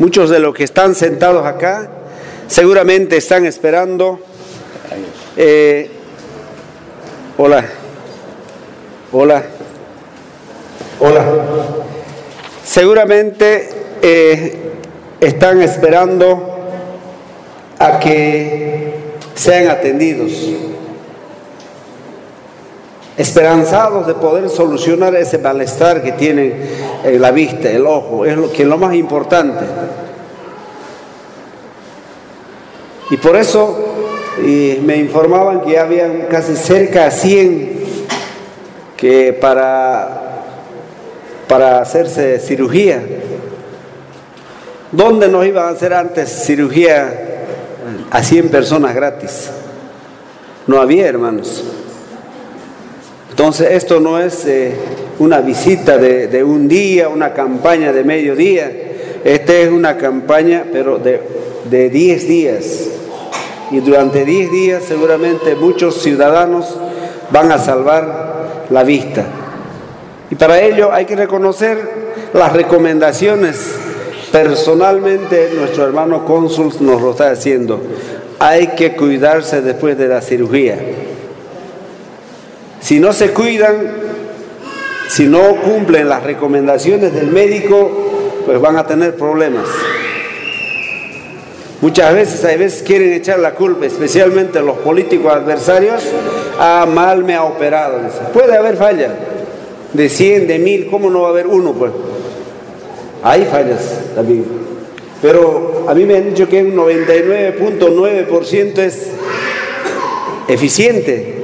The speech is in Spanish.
Muchos de los que están sentados acá seguramente están esperando. Eh, hola, hola, hola. Seguramente eh, están esperando a que sean atendidos esperanzados de poder solucionar ese malestar que tienen en la vista, el ojo, es lo que es lo más importante. Y por eso me informaban que habían casi cerca de 100 que para, para hacerse cirugía. ¿Dónde nos iban a hacer antes cirugía a 100 personas gratis? No había, hermanos. Entonces, esto no es eh, una visita de, un día, una campaña de medio día. Esta es una campaña, pero de 10 días. Y durante 10 días seguramente muchos ciudadanos van a salvar la vista. Y para ello hay que reconocer las recomendaciones. Personalmente nuestro hermano cónsul nos lo está haciendo. Hay que cuidarse después de la cirugía. Si no se cuidan, si no cumplen las recomendaciones del médico, pues van a tener problemas. Muchas veces, hay veces quieren echar la culpa, especialmente los políticos adversarios, a ah, mal me ha operado. Puede haber falla de 100, de 1000, ¿cómo no va a haber uno? Pues hay fallas también. Pero a mí me han dicho que un 99.9% es eficiente